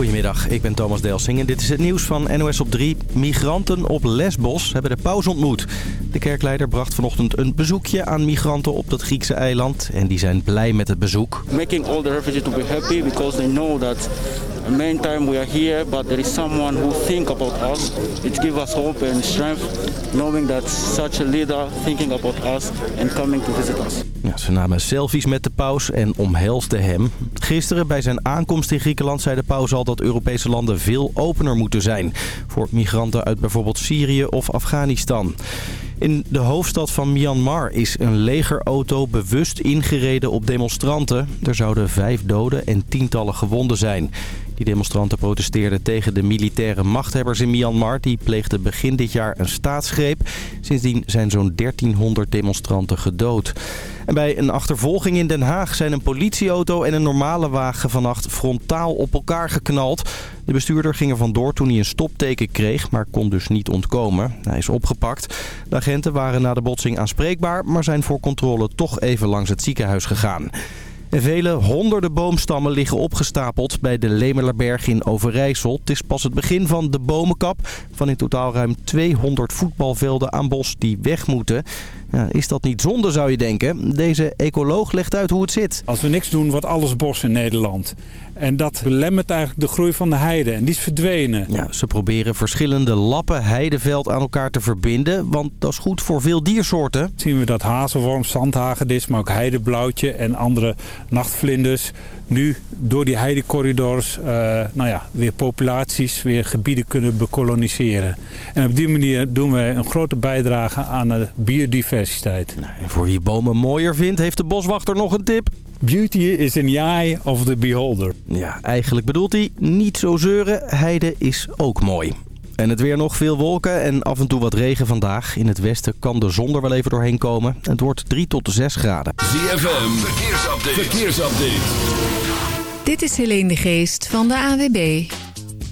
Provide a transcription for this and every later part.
Goedemiddag, ik ben Thomas Delsing en dit is het nieuws van NOS op 3. Migranten op Lesbos hebben de paus ontmoet. De kerkleider bracht vanochtend een bezoekje aan migranten op dat Griekse eiland. En die zijn blij met het bezoek. Making all the refugees to be happy because they know that the main time we are here, but there is someone who think about us. It gives us hope and strength knowing that such a leader thinking about us and coming to visit us. Ja, ze namen selfies met de paus en omhelsden hem. Gisteren bij zijn aankomst in Griekenland zei de paus al dat Europese landen veel opener moeten zijn. Voor migranten uit bijvoorbeeld Syrië of Afghanistan. In de hoofdstad van Myanmar is een legerauto bewust ingereden op demonstranten. Er zouden vijf doden en tientallen gewonden zijn. Die demonstranten protesteerden tegen de militaire machthebbers in Myanmar. Die pleegden begin dit jaar een staatsgreep. Sindsdien zijn zo'n 1300 demonstranten gedood. En bij een achtervolging in Den Haag zijn een politieauto en een normale wagen vannacht frontaal op elkaar geknald. De bestuurder ging er vandoor toen hij een stopteken kreeg, maar kon dus niet ontkomen. Hij is opgepakt. De agenten waren na de botsing aanspreekbaar, maar zijn voor controle toch even langs het ziekenhuis gegaan. Vele honderden boomstammen liggen opgestapeld bij de Lemelerberg in Overijssel. Het is pas het begin van de bomenkap van in totaal ruim 200 voetbalvelden aan bos die weg moeten. Ja, is dat niet zonde zou je denken? Deze ecoloog legt uit hoe het zit. Als we niks doen wordt alles bos in Nederland. En dat belemmert eigenlijk de groei van de heide. En die is verdwenen. Ja, ze proberen verschillende lappen heideveld aan elkaar te verbinden. Want dat is goed voor veel diersoorten. Zien we dat hazelworm, zandhagedis, maar ook heideblauwtje en andere nachtvlinders nu door die heidecorridors uh, nou ja, weer populaties, weer gebieden kunnen bekoloniseren. En op die manier doen we een grote bijdrage aan de biodiversiteit. Nou, en voor wie bomen mooier vindt, heeft de boswachter nog een tip. Beauty is in the eye of the beholder. Ja, eigenlijk bedoelt hij niet zo zeuren. Heide is ook mooi. En het weer nog veel wolken en af en toe wat regen vandaag. In het westen kan de zon er wel even doorheen komen. Het wordt 3 tot 6 graden. ZFM, verkeersupdate. verkeersupdate. Dit is Helene de Geest van de AWB.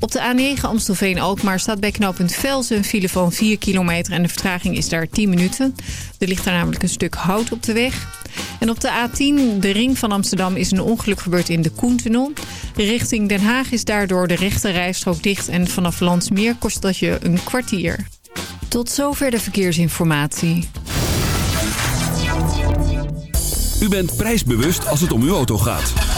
Op de A9 Amstelveen-Alkmaar staat bij knooppunt Velsen een file van 4 kilometer... en de vertraging is daar 10 minuten. Er ligt daar namelijk een stuk hout op de weg. En op de A10, de ring van Amsterdam, is een ongeluk gebeurd in de Koentunnel. Richting Den Haag is daardoor de rechte rijstrook dicht... en vanaf Landsmeer kost dat je een kwartier. Tot zover de verkeersinformatie. U bent prijsbewust als het om uw auto gaat.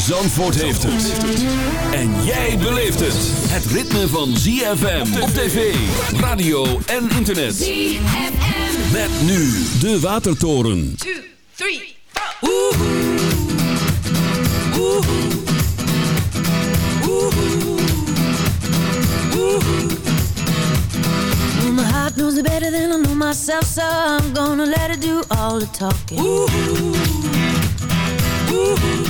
Zandvoort heeft het. En jij beleeft het. Het ritme van ZFM op tv, radio en internet. ZFM. Met nu de Watertoren. 2, 3, 4. Oeh. Oeh. Oeh. Oeh. Well, my heart knows it better than I know myself, so I'm gonna let it do all the talking. Ooh. Ooh.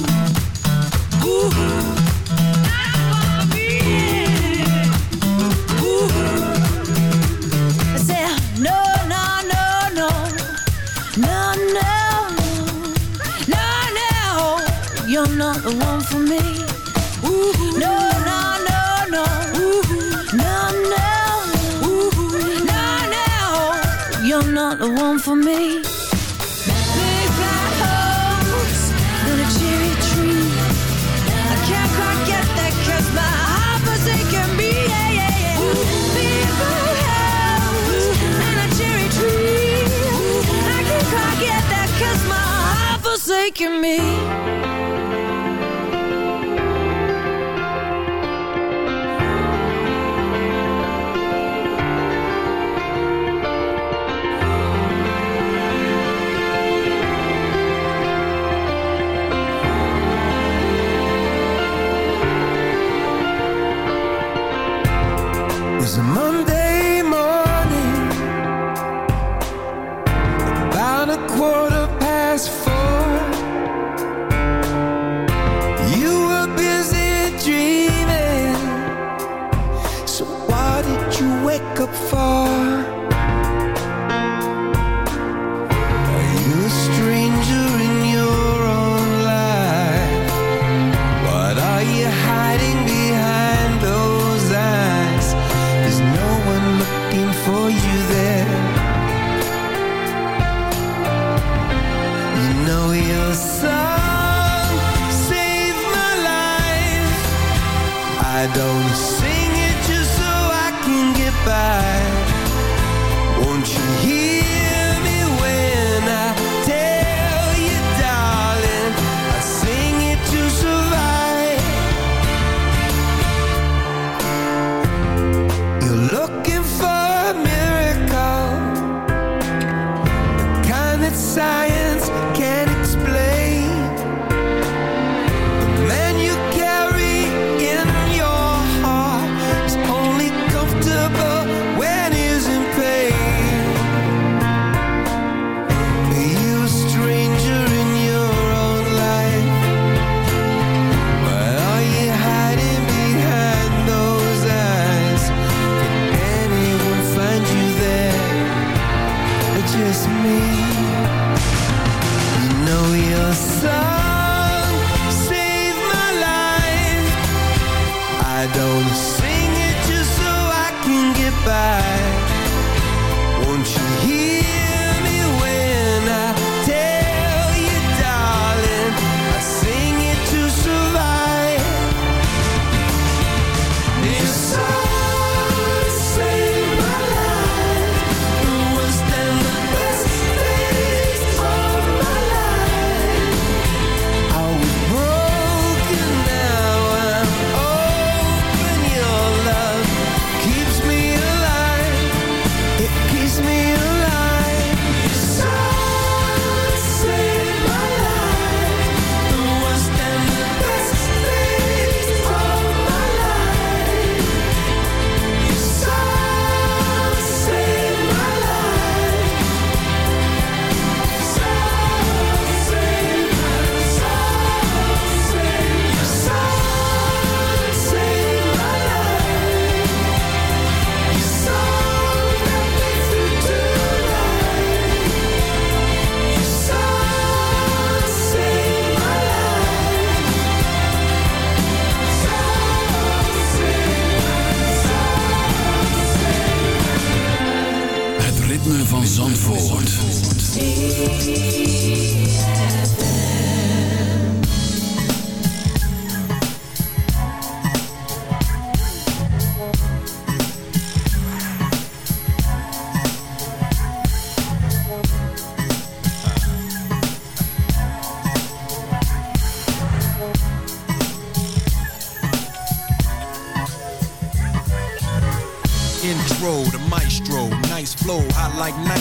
for me. forsaken me.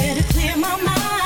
Somewhere to clear my mind.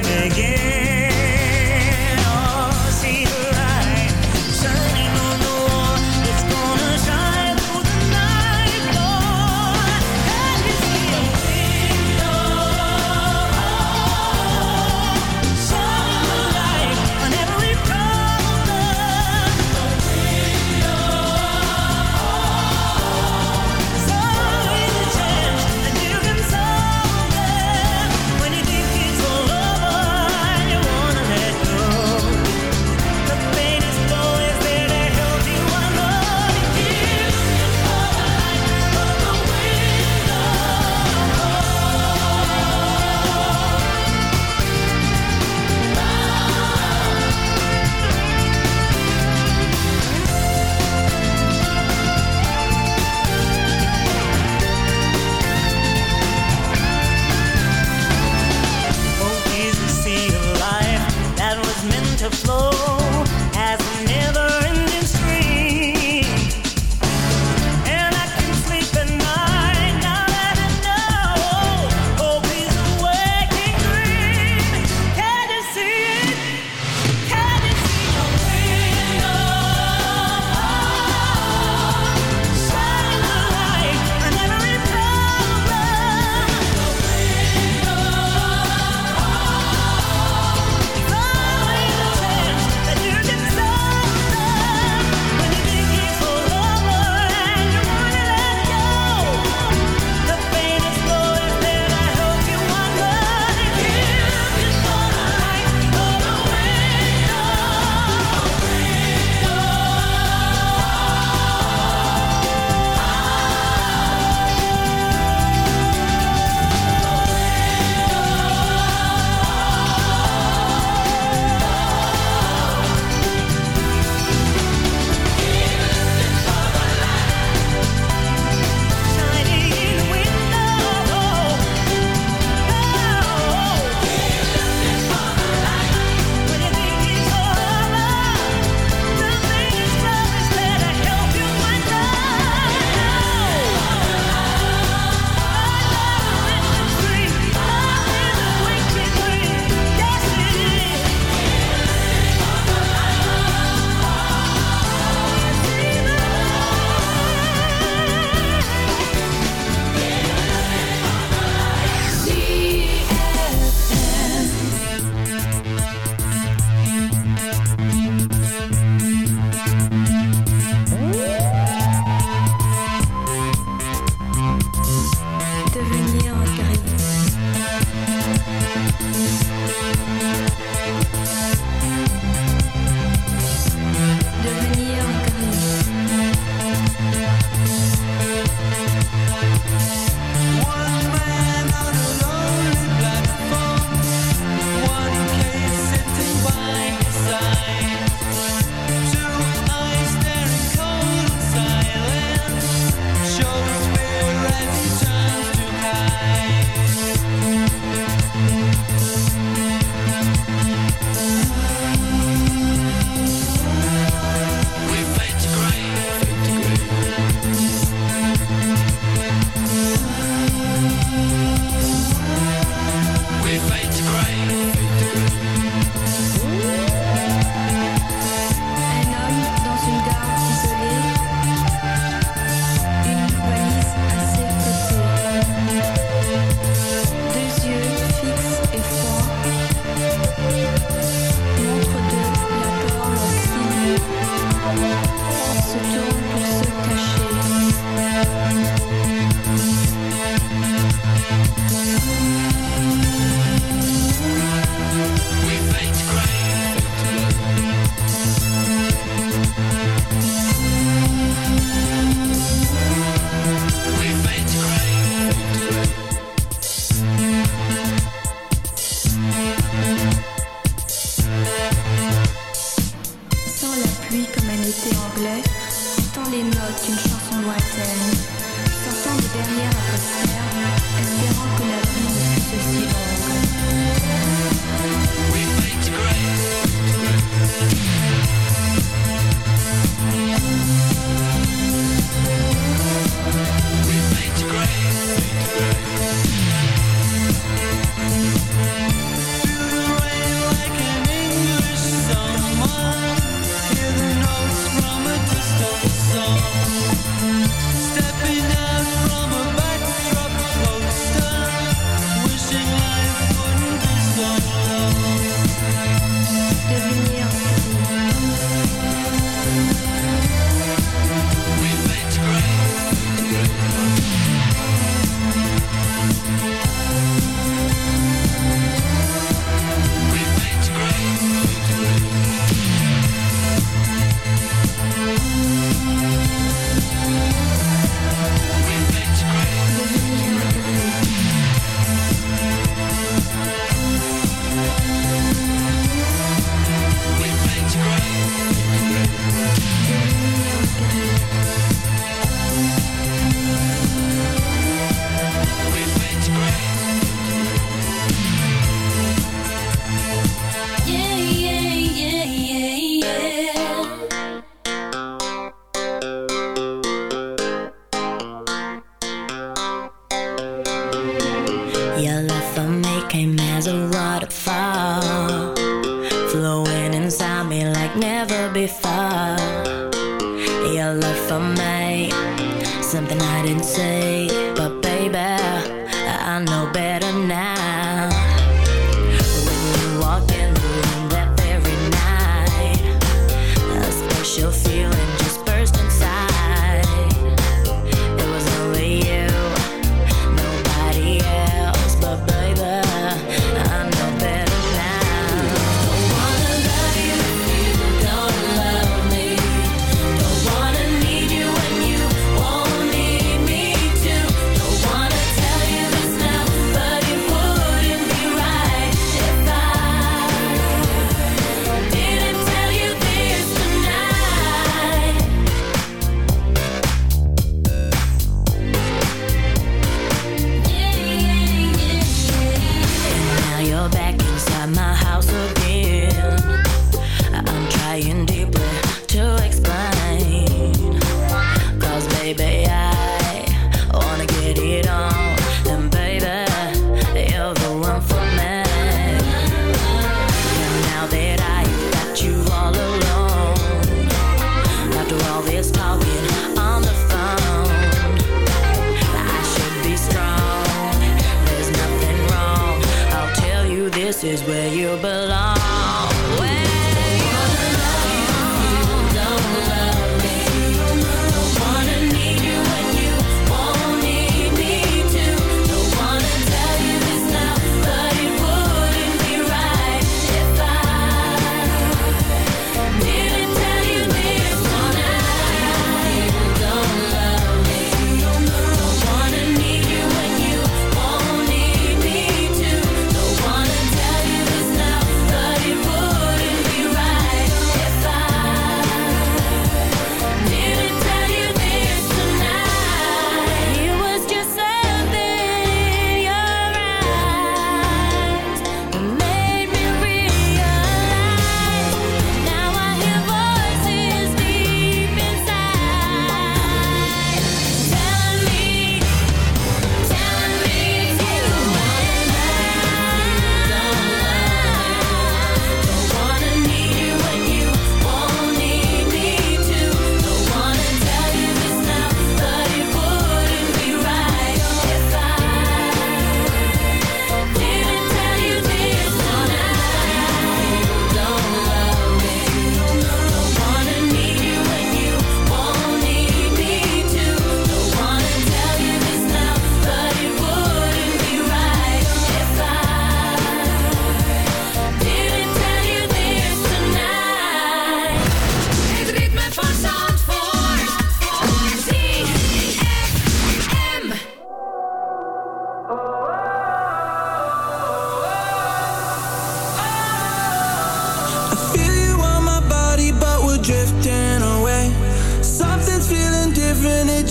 Never begin. Un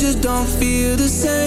just don't feel the same.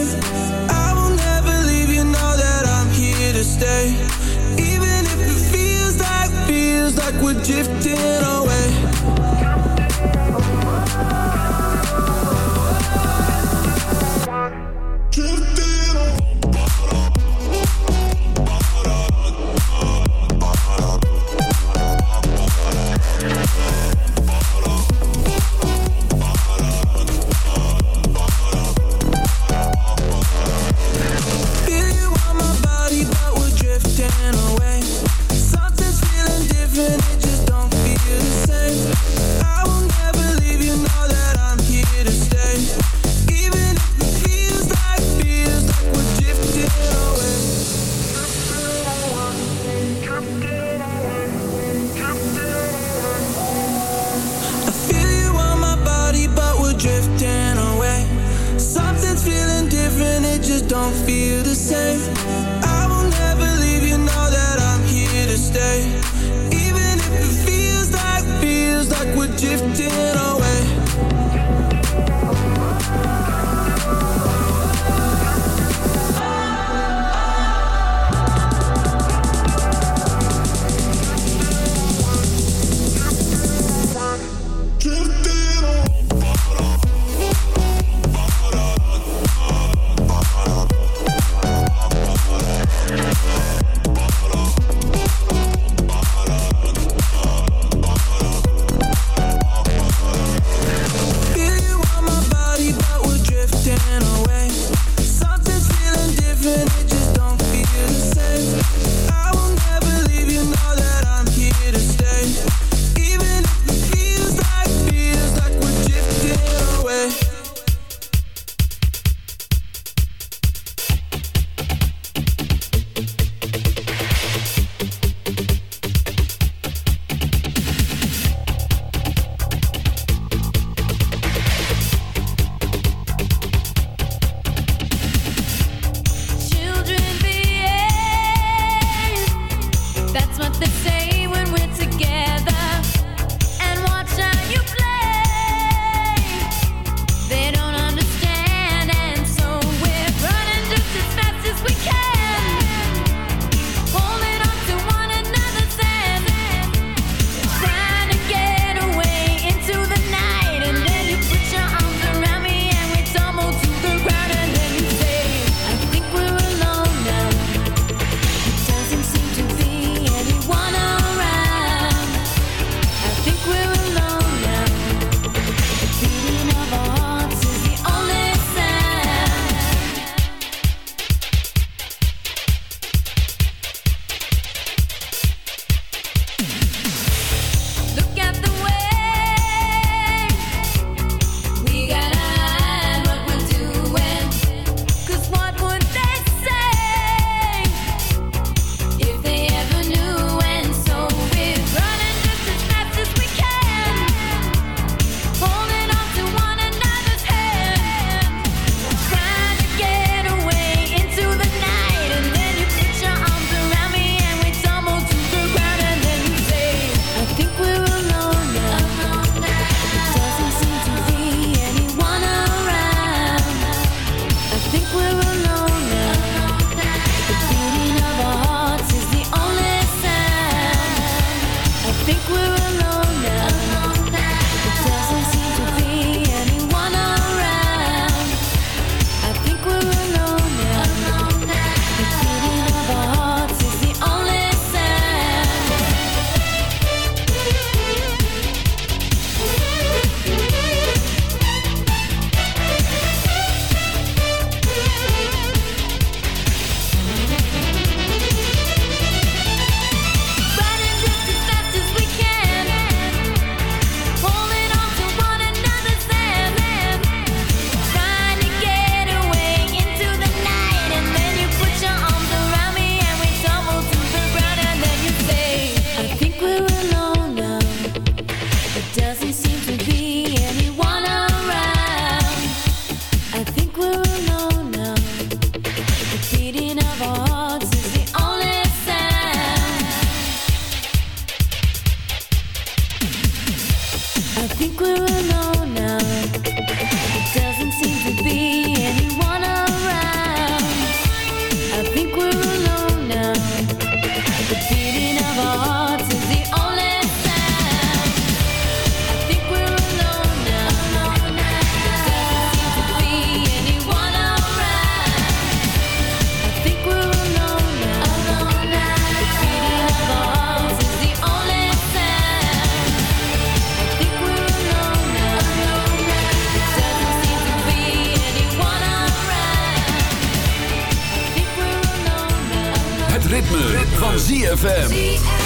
ZFM.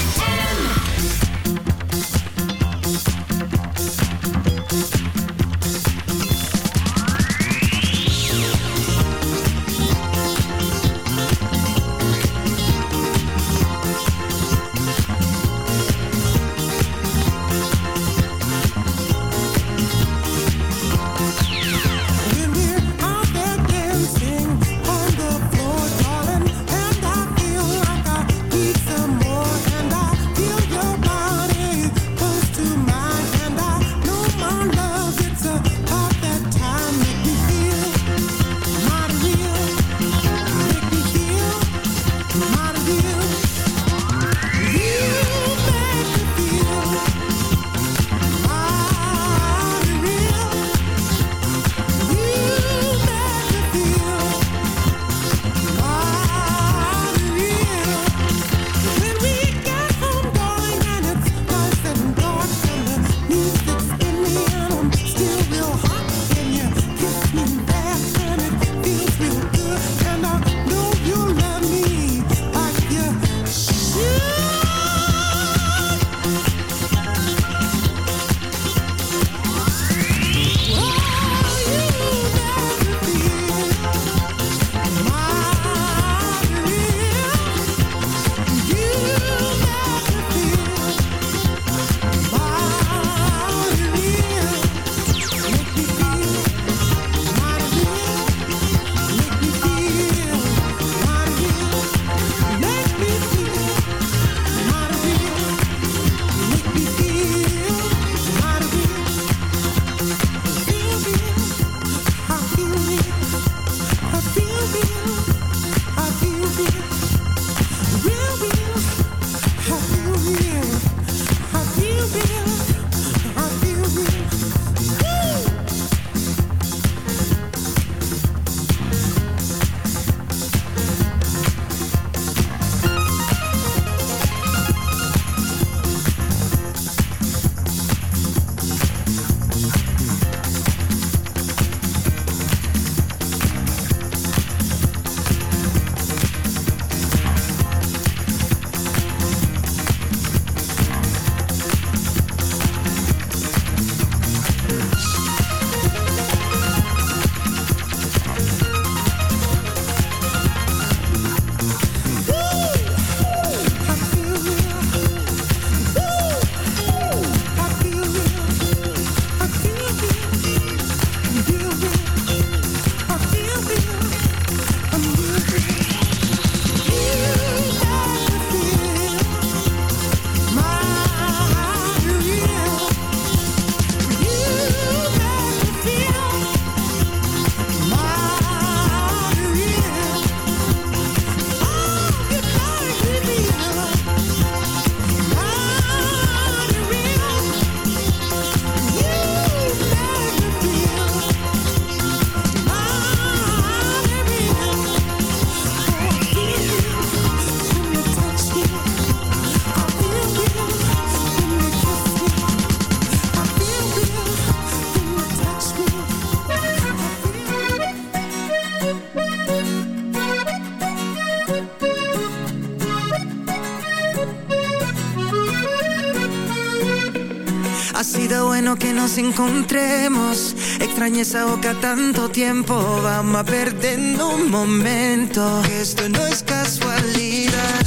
Que nos encontremos. Extrañé esa boca tanto tiempo. Vamos a perdiendo un momento. Esto no es casualidad.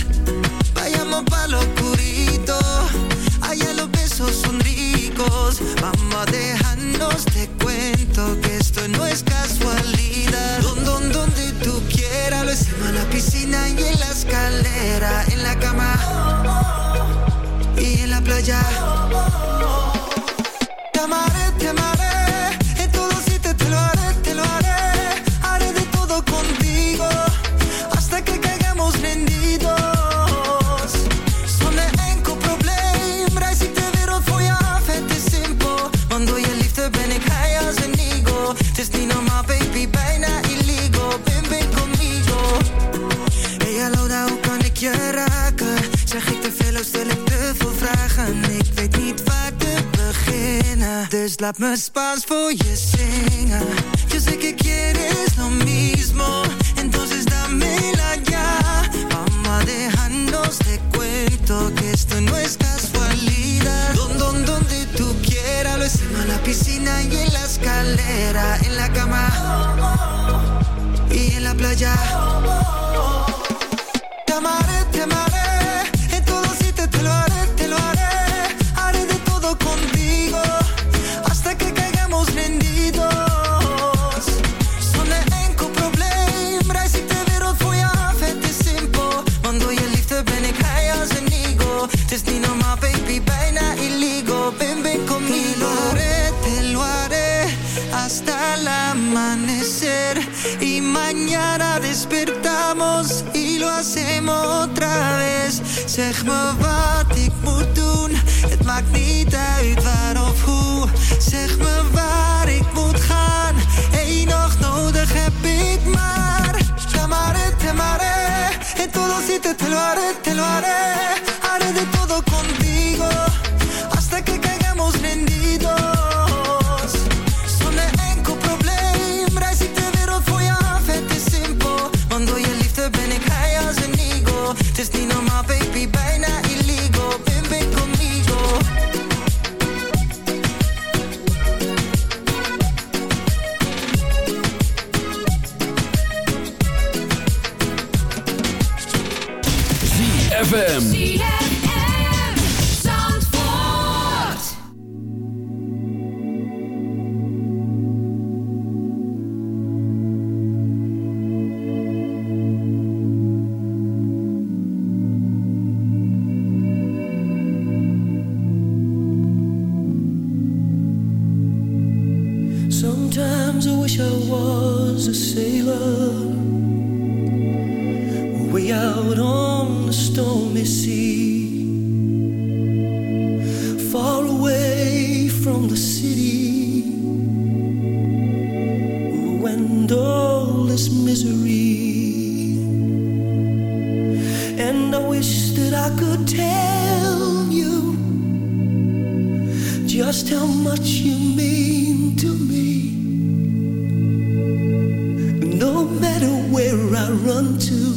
Vayamos pa' lo oscurito. Allá los besos son ricos. Vamos a dejarnos de cuento. Que esto no es casualidad. Don, donde tú quieras. Lo hicimos en la piscina y en la escalera. En la cama y en la playa. Spaans voor je zingen. Yo sé que quieres lo mismo. Entonces dámela ya. Vamos a de cuento que esto no es casualidad. Don, don, donde tú quieras. Lo hicimos en la piscina y en la escalera. En la cama y en la playa. Otra vez. Zeg me wat ik moet doen, het maakt niet uit waar of hoe. Zeg me waar ik moet gaan, één nacht nodig heb ik maar. Te amaré, te en todo sitio te lo haré, te lo. Haré Just how much you mean to me. No matter where I run to,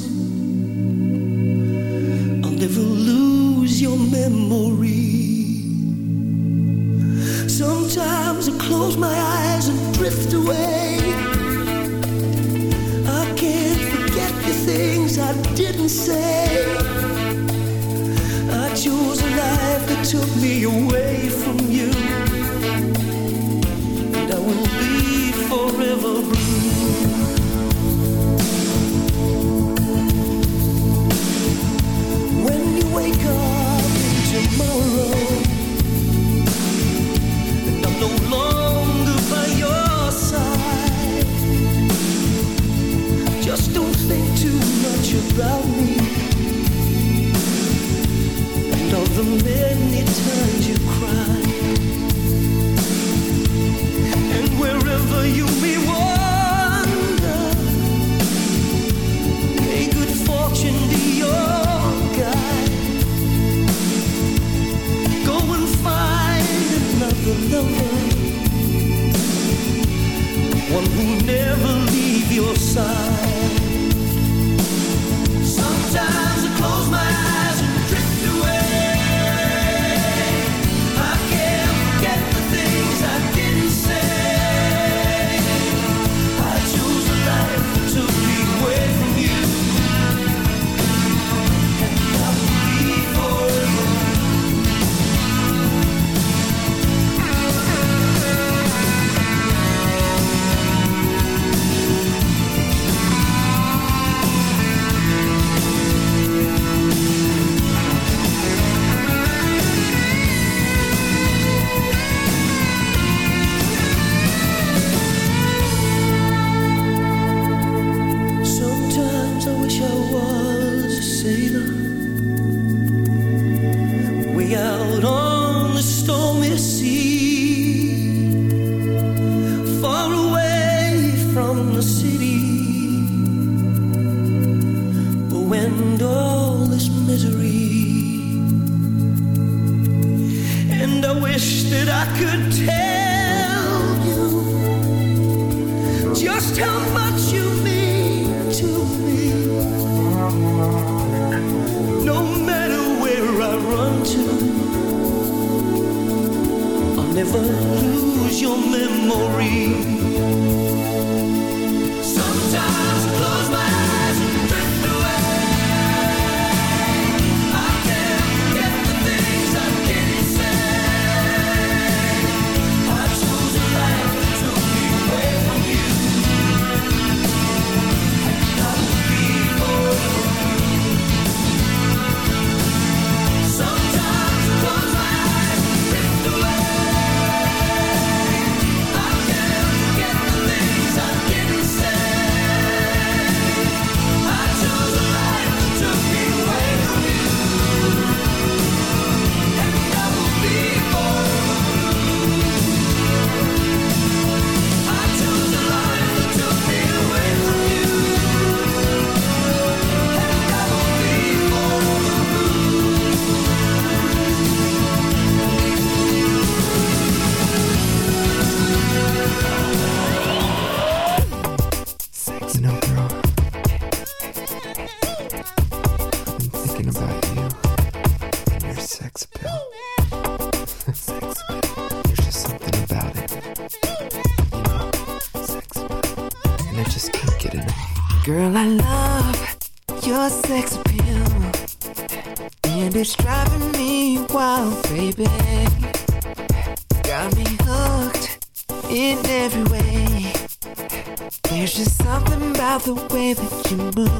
the way that you move.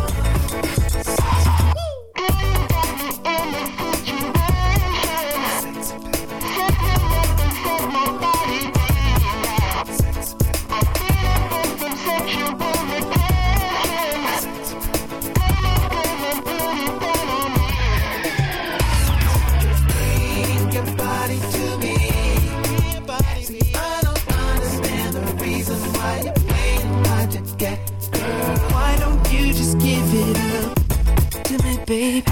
baby.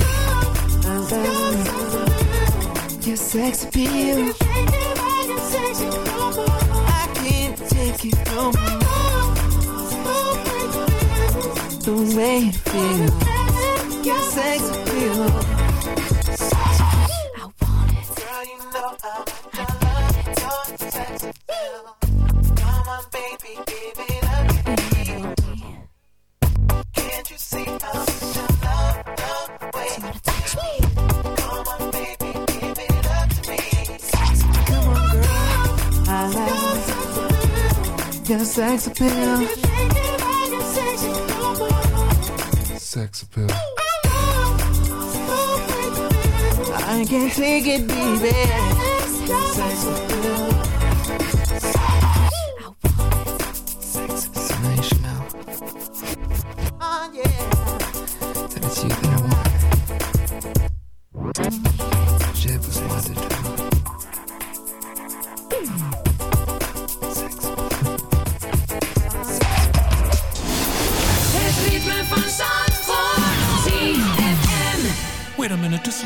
I love your sex appeal. I can't take it no more. The way it feels. take it, baby.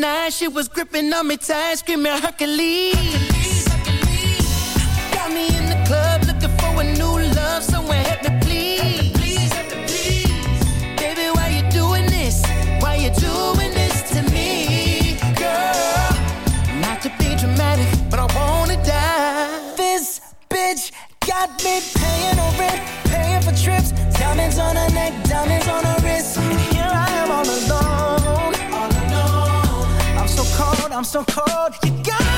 nine, she was gripping on me tight, screaming Hercules. Got me in the club looking for a new love, someone help me please. got me paying no rent, paying for trips, diamonds on her neck, diamonds on her I'm so cold, you got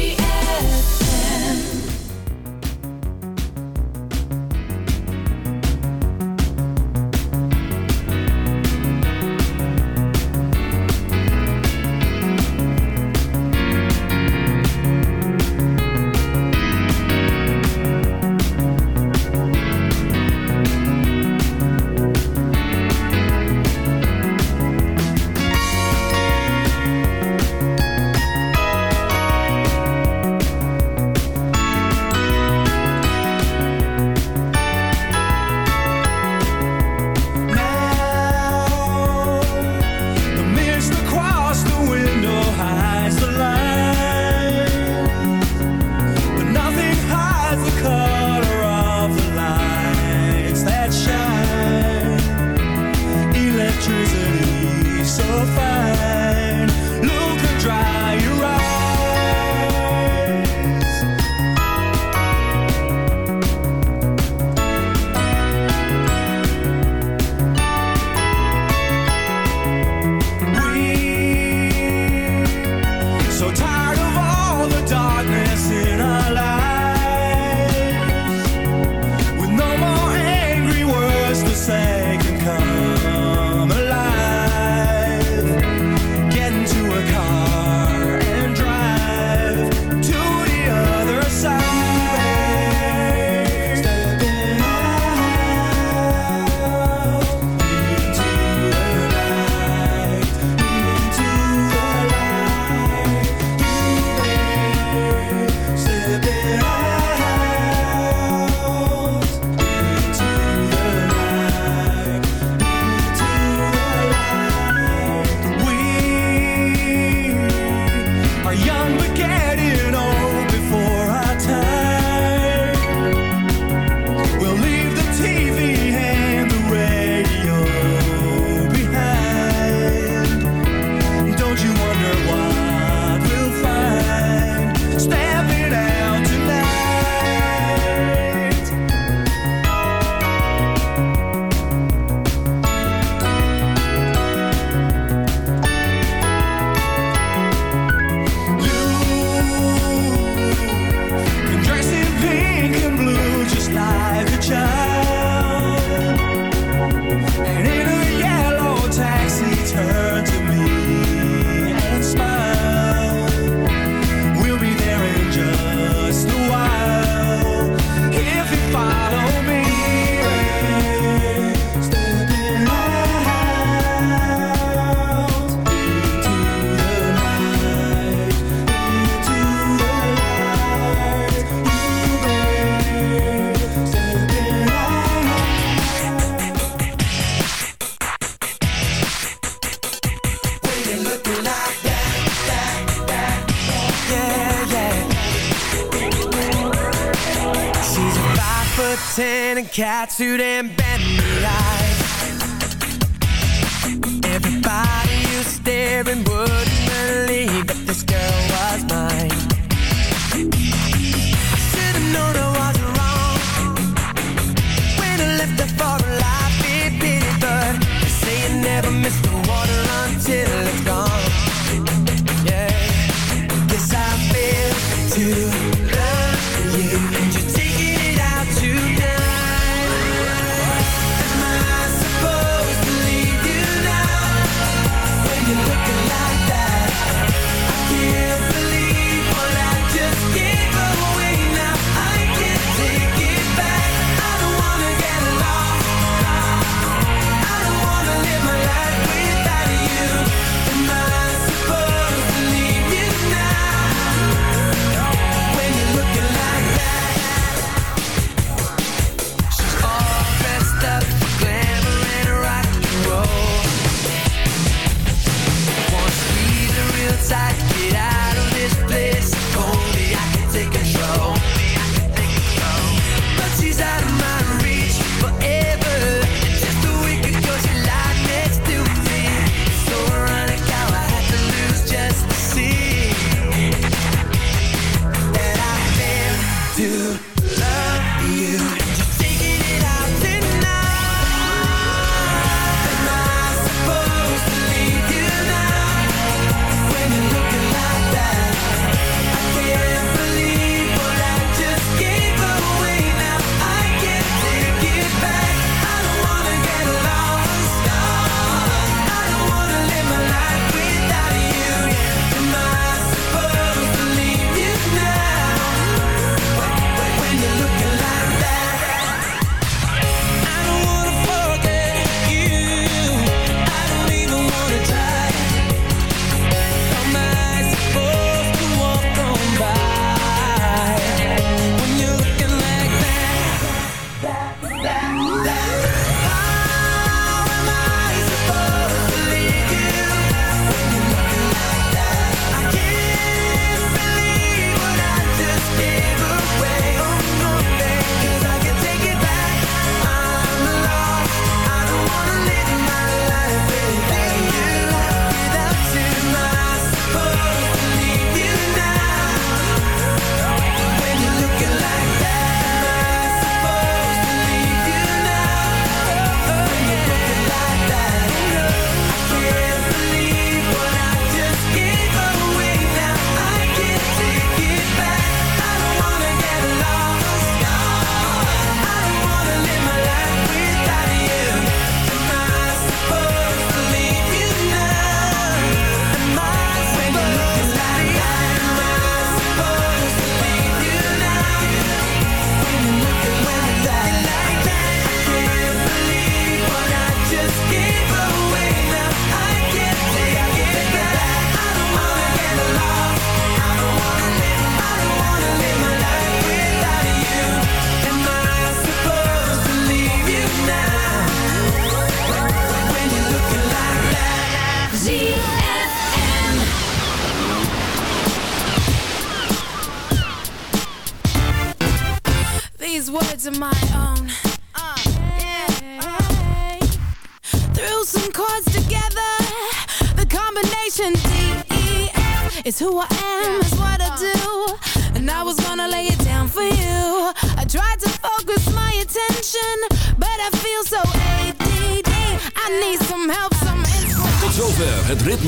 ten